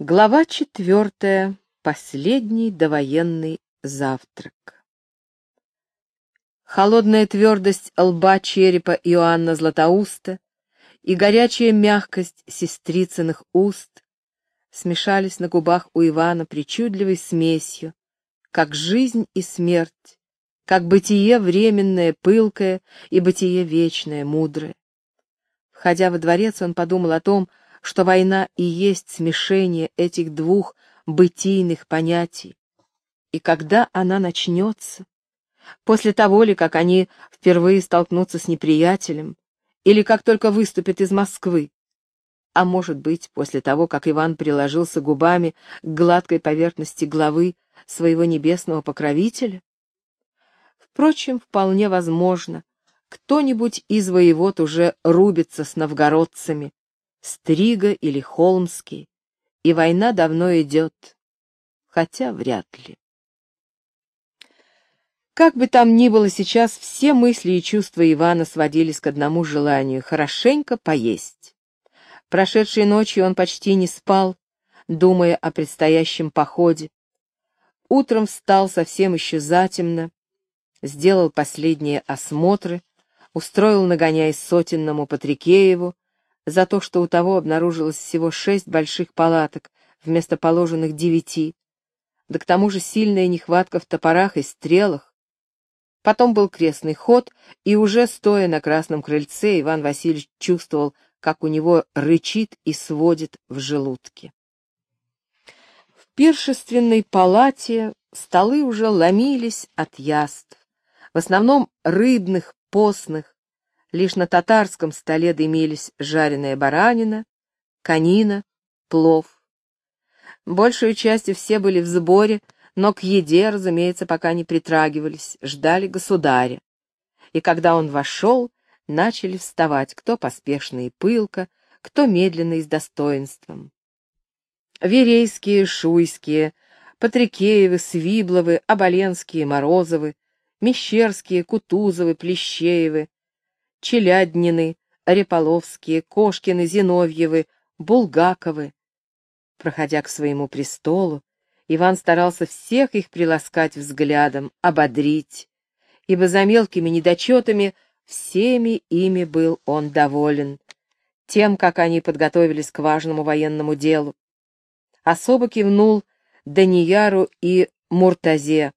Глава четвертая. Последний довоенный завтрак. Холодная твердость лба черепа Иоанна Златоуста и горячая мягкость сестрицыных уст смешались на губах у Ивана причудливой смесью, как жизнь и смерть, как бытие временное, пылкое и бытие вечное, мудрое. Входя во дворец, он подумал о том, что война и есть смешение этих двух бытийных понятий. И когда она начнется? После того ли, как они впервые столкнутся с неприятелем, или как только выступят из Москвы? А может быть, после того, как Иван приложился губами к гладкой поверхности главы своего небесного покровителя? Впрочем, вполне возможно, кто-нибудь из воевод уже рубится с новгородцами, Стрига или Холмский, и война давно идет, хотя вряд ли. Как бы там ни было сейчас, все мысли и чувства Ивана сводились к одному желанию — хорошенько поесть. Прошедшей ночью он почти не спал, думая о предстоящем походе. Утром встал совсем еще затемно, сделал последние осмотры, устроил нагоняй сотенному Патрикееву, за то, что у того обнаружилось всего шесть больших палаток вместо положенных девяти, да к тому же сильная нехватка в топорах и стрелах. Потом был крестный ход, и уже стоя на красном крыльце, Иван Васильевич чувствовал, как у него рычит и сводит в желудке. В пиршественной палате столы уже ломились от яств, в основном рыбных, постных, Лишь на татарском столе дымились жареная баранина, конина, плов. Большую частью все были в сборе, но к еде, разумеется, пока не притрагивались, ждали государя. И когда он вошел, начали вставать, кто поспешно и пылко, кто медленно и с достоинством. Верейские, Шуйские, Патрикеевы, Свибловы, Оболенские, Морозовы, Мещерские, Кутузовы, Плещеевы, Челяднины, Реполовские, Кошкины, Зиновьевы, Булгаковы. Проходя к своему престолу, Иван старался всех их приласкать взглядом, ободрить, ибо за мелкими недочетами всеми ими был он доволен, тем, как они подготовились к важному военному делу. Особо кивнул Данияру и Муртазе,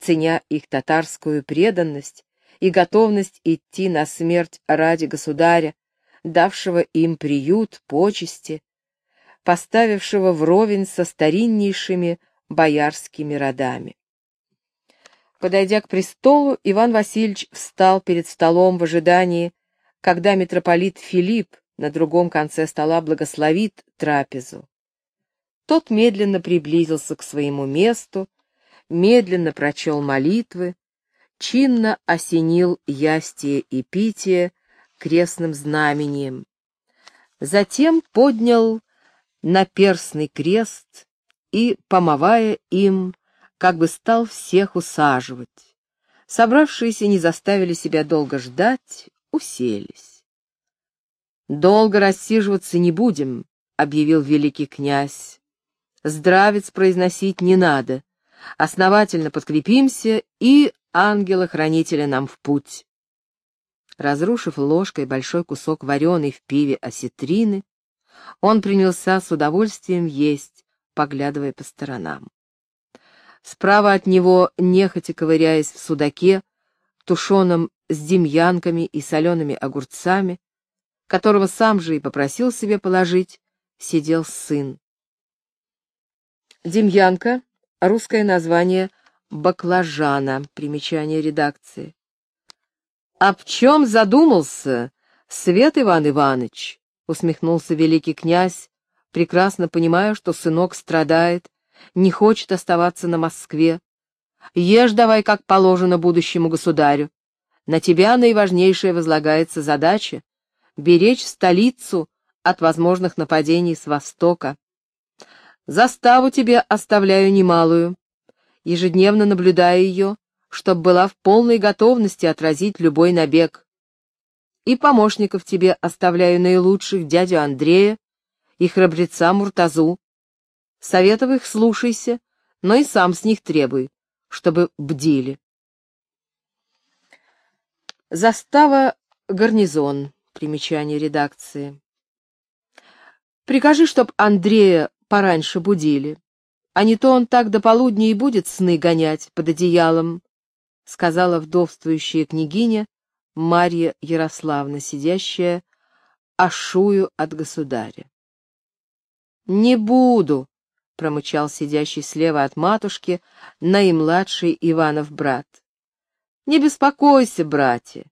ценя их татарскую преданность и готовность идти на смерть ради государя, давшего им приют, почести, поставившего вровень со стариннейшими боярскими родами. Подойдя к престолу, Иван Васильевич встал перед столом в ожидании, когда митрополит Филипп на другом конце стола благословит трапезу. Тот медленно приблизился к своему месту, медленно прочел молитвы, чинно осенил ястие и питие крестным знамением. Затем поднял наперстный крест и, помывая им, как бы стал всех усаживать. Собравшиеся не заставили себя долго ждать, уселись. «Долго рассиживаться не будем», — объявил великий князь. «Здравец произносить не надо. Основательно подкрепимся и ангела-хранителя нам в путь. Разрушив ложкой большой кусок вареной в пиве осетрины, он принялся с удовольствием есть, поглядывая по сторонам. Справа от него, нехотя ковыряясь в судаке, тушеном с демьянками и солеными огурцами, которого сам же и попросил себе положить, сидел сын. Демьянка — русское название — баклажана. Примечание редакции. «Об чем задумался, Свет Иван Иванович?» — усмехнулся великий князь, прекрасно понимая, что сынок страдает, не хочет оставаться на Москве. «Ешь давай, как положено будущему государю. На тебя наиважнейшая возлагается задача — беречь столицу от возможных нападений с востока. Заставу тебе оставляю немалую ежедневно наблюдая ее, чтобы была в полной готовности отразить любой набег. И помощников тебе оставляю наилучших дядю Андрея и храбреца Муртазу. Советов их слушайся, но и сам с них требуй, чтобы бдили. Застава гарнизон. Примечание редакции. Прикажи, чтоб Андрея пораньше будили, а не то он так до полудня и будет сны гонять под одеялом, — сказала вдовствующая княгиня Марья Ярославна, сидящая ашую от государя. — Не буду, — промычал сидящий слева от матушки наимладший Иванов брат. — Не беспокойся, братья,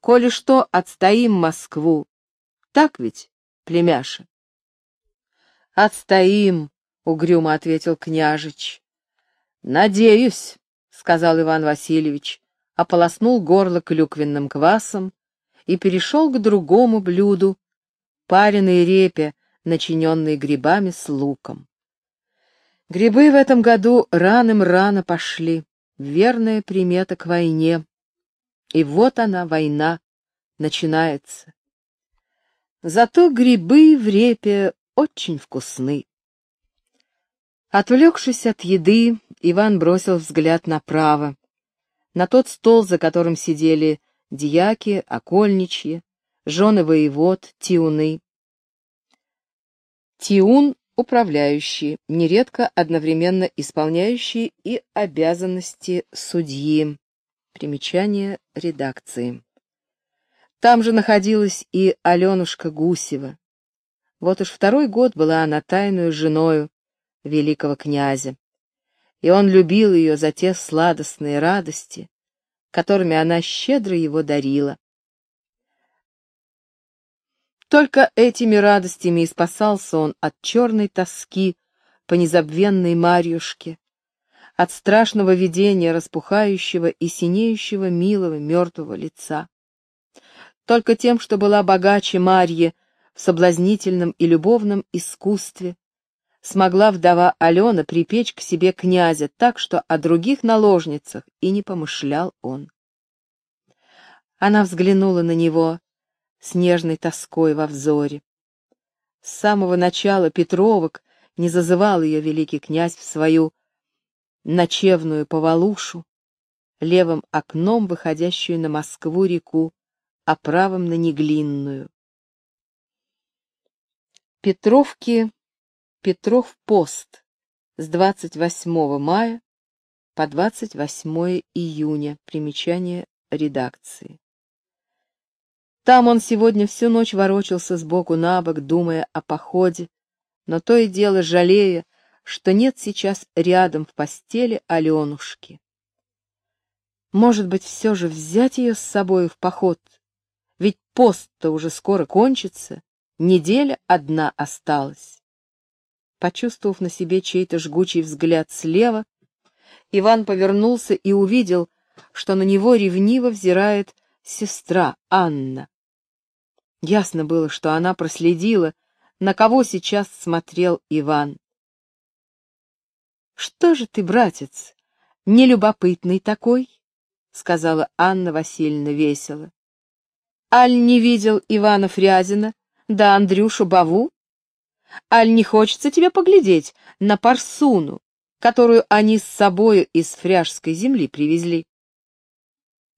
коли что, отстоим Москву. Так ведь, племяша? — Отстоим, — угрюмо ответил княжич. — Надеюсь, — сказал Иван Васильевич, ополоснул горло клюквенным квасом и перешел к другому блюду, пареной репе, начиненной грибами с луком. Грибы в этом году раным-рано пошли, верная примета к войне. И вот она, война, начинается. Зато грибы в репе очень вкусны. Отвлекшись от еды, Иван бросил взгляд направо, на тот стол, за которым сидели дьяки, окольничьи, жены воевод, тиуны. Тиун — управляющий, нередко одновременно исполняющий и обязанности судьи. Примечание редакции. Там же находилась и Аленушка Гусева. Вот уж второй год была она тайную женою, великого князя, и он любил ее за те сладостные радости, которыми она щедро его дарила. Только этими радостями и спасался он от черной тоски по незабвенной Марьюшке, от страшного видения распухающего и синеющего милого мертвого лица. Только тем, что была богаче Марьи в соблазнительном и любовном искусстве, смогла вдова Алена припечь к себе князя так, что о других наложницах и не помышлял он. Она взглянула на него с нежной тоской во взоре. С самого начала Петровок не зазывал ее великий князь в свою ночевную повалушу, левым окном выходящую на Москву-реку, а правым на Неглинную. Петровки Петров пост с 28 мая по 28 июня. Примечание редакции. Там он сегодня всю ночь ворочался сбоку на бок, думая о походе, но то и дело жалея, что нет сейчас рядом в постели Аленушки. Может быть, все же взять ее с собой в поход, ведь пост-то уже скоро кончится, неделя одна осталась. Почувствовав на себе чей-то жгучий взгляд слева, Иван повернулся и увидел, что на него ревниво взирает сестра Анна. Ясно было, что она проследила, на кого сейчас смотрел Иван. «Что же ты, братец, нелюбопытный такой?» — сказала Анна Васильевна весело. «Аль не видел Ивана Фрязина, да Андрюшу Баву? Аль не хочется тебе поглядеть на парсуну, которую они с собою из фряжской земли привезли?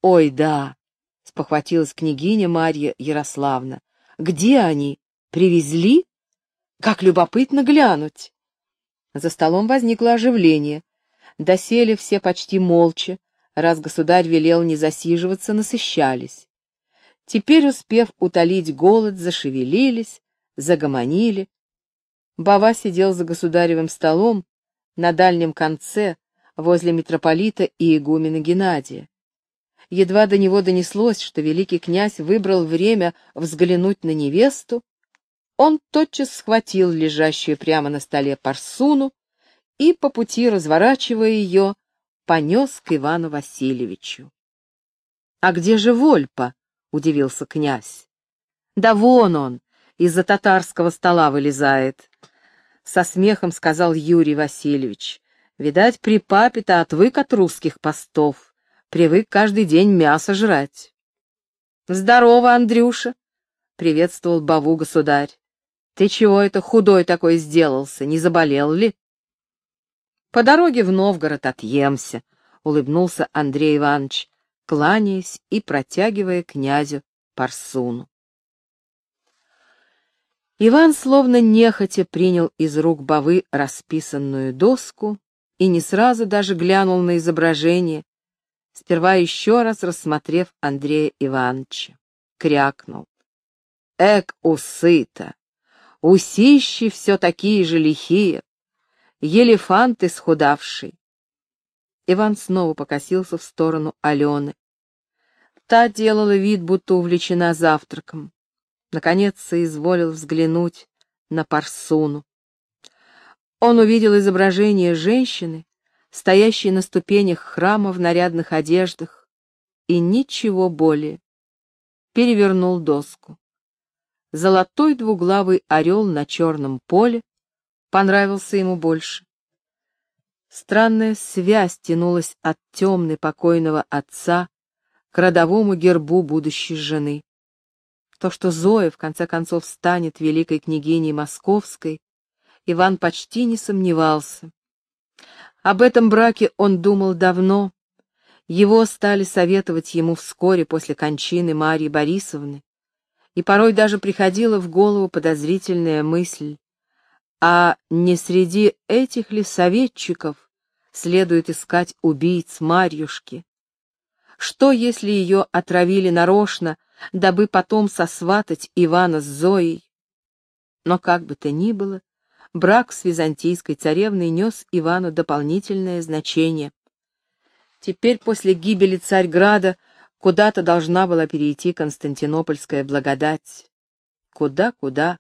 Ой, да, спохватилась княгиня Марья Ярославна. Где они? Привезли? Как любопытно глянуть. За столом возникло оживление. Досели все почти молча, раз государь велел не засиживаться, насыщались. Теперь, успев утолить голод, зашевелились, загомонили, Бава сидел за государевым столом на дальнем конце, возле митрополита и игумена Геннадия. Едва до него донеслось, что великий князь выбрал время взглянуть на невесту, он тотчас схватил лежащую прямо на столе парсуну и, по пути разворачивая ее, понес к Ивану Васильевичу. — А где же Вольпа? — удивился князь. — Да вон он, из-за татарского стола вылезает со смехом сказал Юрий Васильевич. Видать, при папе-то отвык от русских постов, привык каждый день мясо жрать. Здорово, Андрюша, приветствовал Баву государь. Ты чего это худой такой сделался, не заболел ли? По дороге в Новгород отъемся, — улыбнулся Андрей Иванович, кланяясь и протягивая князю парсуну. Иван словно нехотя принял из рук Бавы расписанную доску и не сразу даже глянул на изображение, сперва еще раз рассмотрев Андрея Ивановича. Крякнул. Эк, усыта! Усищи все такие же лихие, елефант исхудавший. Иван снова покосился в сторону Алены. Та делала вид, будто увлечена завтраком. Наконец соизволил взглянуть на Парсуну. Он увидел изображение женщины, стоящей на ступенях храма в нарядных одеждах, и ничего более. Перевернул доску. Золотой двуглавый орел на черном поле понравился ему больше. Странная связь тянулась от темной покойного отца к родовому гербу будущей жены. То, что Зоя в конце концов станет великой княгиней Московской, Иван почти не сомневался. Об этом браке он думал давно. Его стали советовать ему вскоре после кончины Марьи Борисовны, и порой даже приходила в голову подозрительная мысль, а не среди этих ли советчиков следует искать убийц Марьюшки? Что, если ее отравили нарочно, дабы потом сосватать Ивана с Зоей? Но как бы то ни было, брак с византийской царевной нес Ивану дополнительное значение. Теперь после гибели Царьграда куда-то должна была перейти Константинопольская благодать. Куда-куда?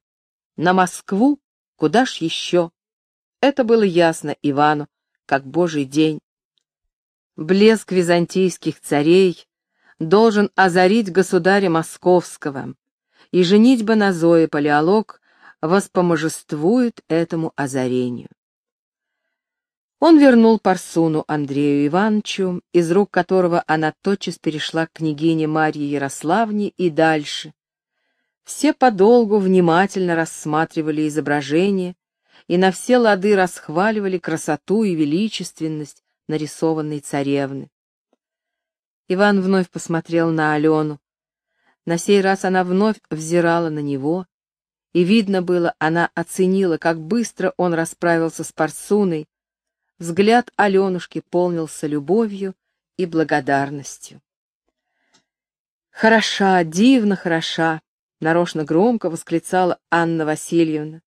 На Москву Куда ж еще? Это было ясно Ивану, как божий день. Блеск византийских царей должен озарить государя московского, и женитьба на Зое Палеолог воспоможествует этому озарению. Он вернул Парсуну Андрею Ивановичу, из рук которого она тотчас перешла к княгине Марье Ярославне и дальше, все подолгу внимательно рассматривали изображение и на все лады расхваливали красоту и величественность нарисованной царевны. Иван вновь посмотрел на Алену. На сей раз она вновь взирала на него, и видно было, она оценила, как быстро он расправился с Парсуной. Взгляд Аленушки полнился любовью и благодарностью. «Хороша, дивно хороша!» — нарочно громко восклицала Анна Васильевна.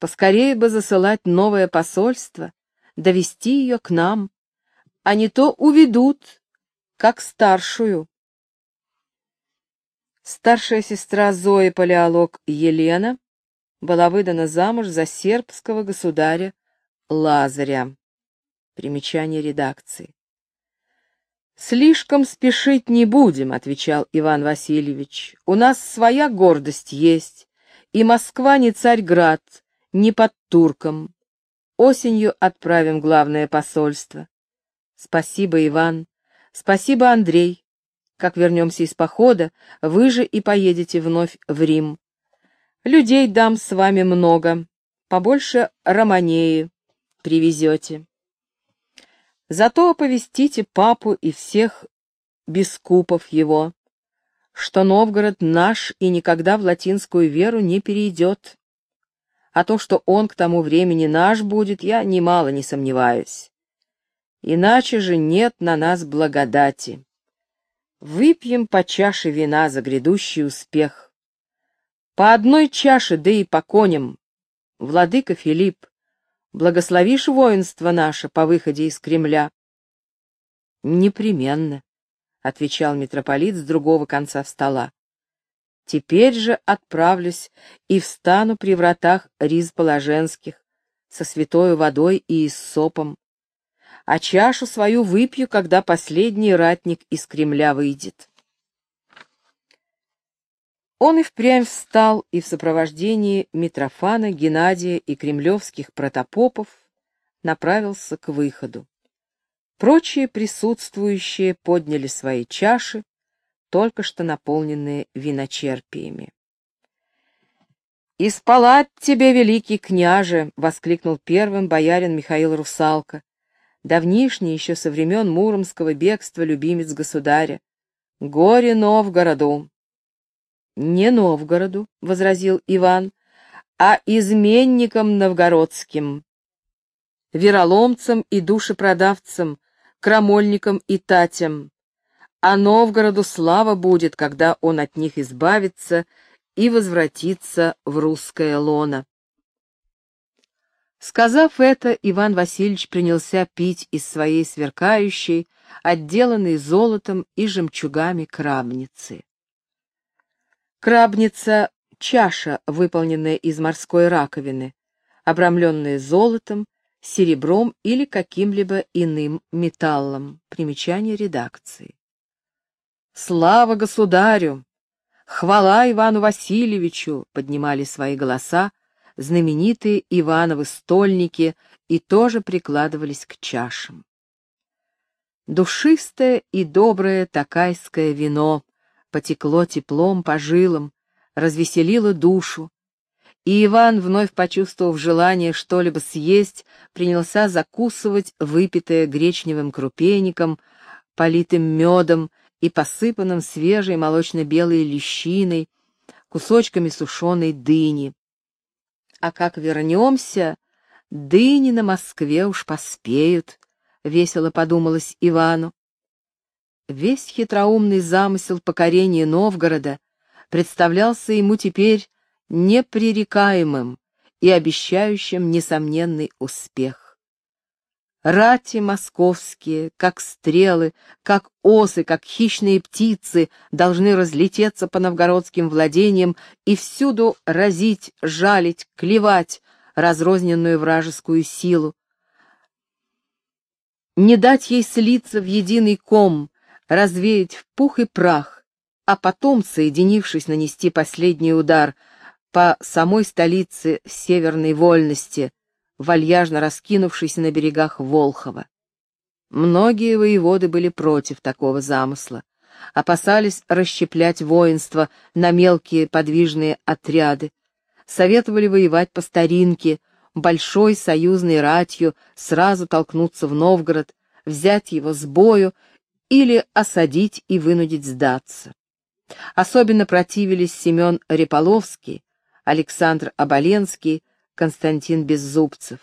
«Поскорее бы засылать новое посольство, довести ее к нам, а не то уведут, как старшую». Старшая сестра Зои Палеолог Елена была выдана замуж за сербского государя Лазаря. Примечание редакции. «Слишком спешить не будем», — отвечал Иван Васильевич. «У нас своя гордость есть, и Москва не Царьград, не под турком. Осенью отправим главное посольство». «Спасибо, Иван. Спасибо, Андрей. Как вернемся из похода, вы же и поедете вновь в Рим. Людей дам с вами много, побольше романеи привезете». Зато оповестите папу и всех бискупов его, что Новгород наш и никогда в латинскую веру не перейдет. А то, что он к тому времени наш будет, я немало не сомневаюсь. Иначе же нет на нас благодати. Выпьем по чаше вина за грядущий успех. По одной чаше, да и по коням. Владыка Филипп, Благословишь воинство наше по выходе из Кремля? Непременно, — отвечал митрополит с другого конца стола. Теперь же отправлюсь и встану при вратах риз положенских со святой водой и иссопом, а чашу свою выпью, когда последний ратник из Кремля выйдет. Он и впрямь встал и в сопровождении Митрофана, Геннадия и кремлевских протопопов направился к выходу. Прочие присутствующие подняли свои чаши, только что наполненные виночерпиями. «Испалать тебе, великий княже!» — воскликнул первым боярин Михаил Русалка, давнишний еще со времен Муромского бегства любимец государя. «Горе Новгороду!» «Не Новгороду», — возразил Иван, — «а изменникам новгородским, вероломцам и душепродавцам, крамольникам и татям. А Новгороду слава будет, когда он от них избавится и возвратиться в русское лоно. Сказав это, Иван Васильевич принялся пить из своей сверкающей, отделанной золотом и жемчугами крабницы. Крабница — чаша, выполненная из морской раковины, обрамленная золотом, серебром или каким-либо иным металлом. Примечание редакции. «Слава государю! Хвала Ивану Васильевичу!» — поднимали свои голоса знаменитые Ивановы стольники и тоже прикладывались к чашам. Душистое и доброе такайское вино потекло теплом по жилам, развеселило душу, и Иван, вновь почувствовав желание что-либо съесть, принялся закусывать выпитое гречневым крупейником, политым медом и посыпанным свежей молочно-белой лещиной, кусочками сушеной дыни. А как вернемся, дыни на Москве уж поспеют, — весело подумалось Ивану. Весь хитроумный замысел покорения Новгорода представлялся ему теперь непререкаемым и обещающим несомненный успех. Рати московские, как стрелы, как осы, как хищные птицы, должны разлететься по новгородским владениям и всюду разить, жалить, клевать разрозненную вражескую силу. Не дать ей слиться в единый ком, развеять в пух и прах, а потом, соединившись, нанести последний удар по самой столице северной вольности — вальяжно раскинувшийся на берегах Волхова. Многие воеводы были против такого замысла, опасались расщеплять воинство на мелкие подвижные отряды, советовали воевать по старинке, большой союзной ратью сразу толкнуться в Новгород, взять его с бою или осадить и вынудить сдаться. Особенно противились Семен Реполовский, Александр Оболенский, Константин Беззубцев.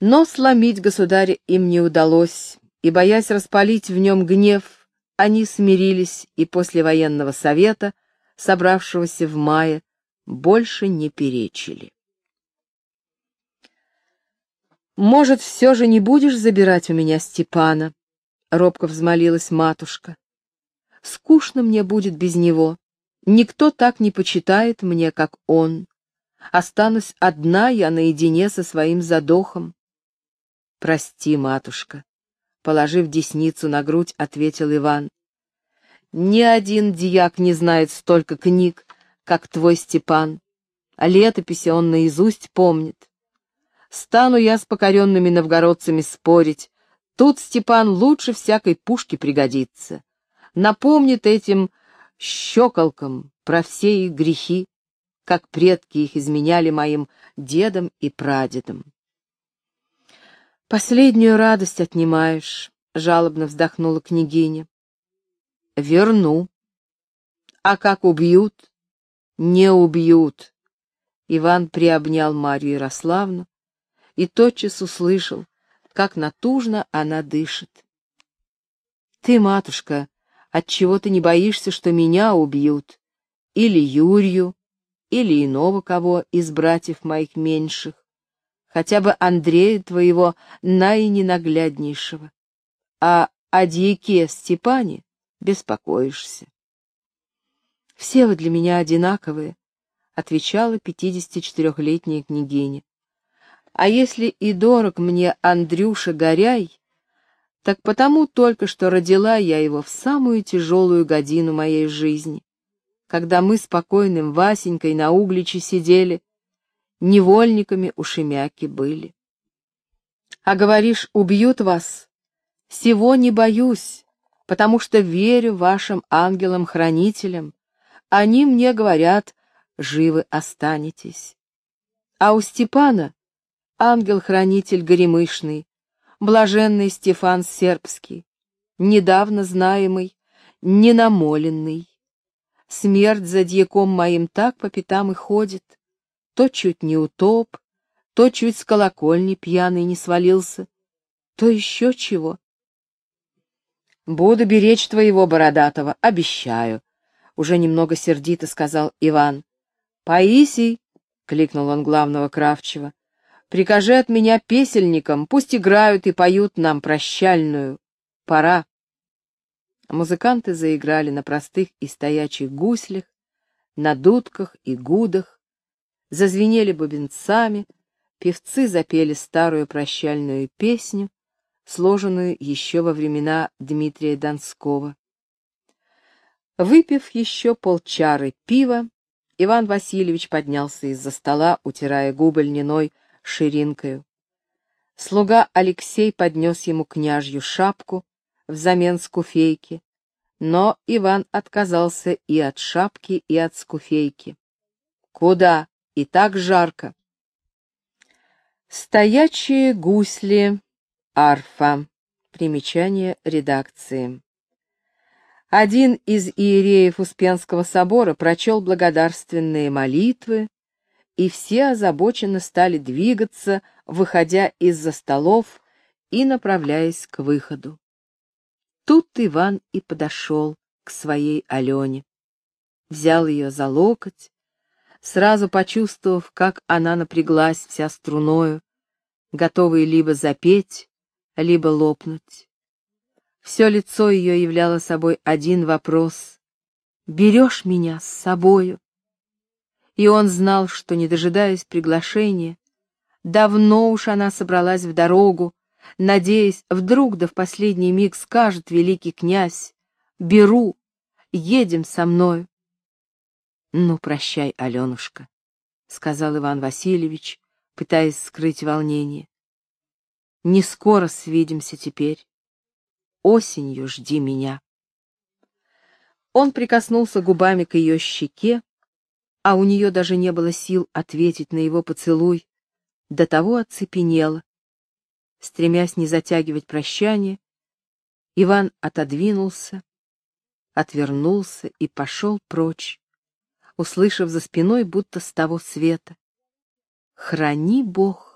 Но сломить государя им не удалось, и, боясь распалить в нем гнев, они смирились и после военного совета, собравшегося в мае, больше не перечили. «Может, все же не будешь забирать у меня Степана?» — робко взмолилась матушка. «Скучно мне будет без него. Никто так не почитает мне, как он. Останусь одна я наедине со своим задохом. Прости, матушка, положив десницу на грудь, ответил Иван. Ни один дьяк не знает столько книг, как твой Степан, а летописи он наизусть помнит. Стану я с покоренными новгородцами спорить, тут Степан лучше всякой пушки пригодится. Напомнит этим щеколкам про все их грехи как предки их изменяли моим дедам и прадедам. «Последнюю радость отнимаешь», — жалобно вздохнула княгиня. «Верну. А как убьют?» «Не убьют». Иван приобнял Марию Ярославну и тотчас услышал, как натужно она дышит. «Ты, матушка, отчего ты не боишься, что меня убьют? Или Юрию, или иного кого из братьев моих меньших, хотя бы Андрея твоего наиненагляднейшего, а о дьяке Степане беспокоишься. «Все вы для меня одинаковые», — отвечала пятидесятичетырехлетняя княгиня. «А если и дорог мне Андрюша Горяй, так потому только, что родила я его в самую тяжелую годину моей жизни когда мы спокойным Васенькой на угличе сидели, невольниками у Шемяки были. А говоришь, убьют вас? Всего не боюсь, потому что верю вашим ангелам-хранителям. Они мне говорят, живы останетесь. А у Степана ангел-хранитель горемышный, блаженный Стефан Сербский, недавно знаемый, ненамоленный. Смерть за дьяком моим так по пятам и ходит, то чуть не утоп, то чуть с колокольни пьяный не свалился, то еще чего. Буду беречь твоего бородатого, обещаю, — уже немного сердито сказал Иван. — Паисий, — кликнул он главного Кравчева, — прикажи от меня песельникам, пусть играют и поют нам прощальную. Пора. Музыканты заиграли на простых и стоячих гуслях, на дудках и гудах, зазвенели бубенцами, певцы запели старую прощальную песню, сложенную еще во времена Дмитрия Донского. Выпив еще полчары пива, Иван Васильевич поднялся из-за стола, утирая губы льняной ширинкою. Слуга Алексей поднес ему княжью шапку взамен скуфейки, но Иван отказался и от шапки, и от скуфейки. «Куда? И так жарко!» Стоячие гусли, арфа. Примечание редакции. Один из иереев Успенского собора прочел благодарственные молитвы, и все озабоченно стали двигаться, выходя из-за столов и направляясь к выходу. Тут Иван и подошел к своей Алене, взял ее за локоть, сразу почувствовав, как она напряглась вся струною, готовая либо запеть, либо лопнуть. Все лицо ее являло собой один вопрос — «Берешь меня с собою?» И он знал, что, не дожидаясь приглашения, давно уж она собралась в дорогу, надеясь, вдруг да в последний миг скажет великий князь «Беру, едем со мною». «Ну, прощай, Аленушка», — сказал Иван Васильевич, пытаясь скрыть волнение. «Не скоро свидимся теперь. Осенью жди меня». Он прикоснулся губами к ее щеке, а у нее даже не было сил ответить на его поцелуй, до того оцепенела. Стремясь не затягивать прощание, Иван отодвинулся, отвернулся и пошел прочь, услышав за спиной будто с того света. Храни Бог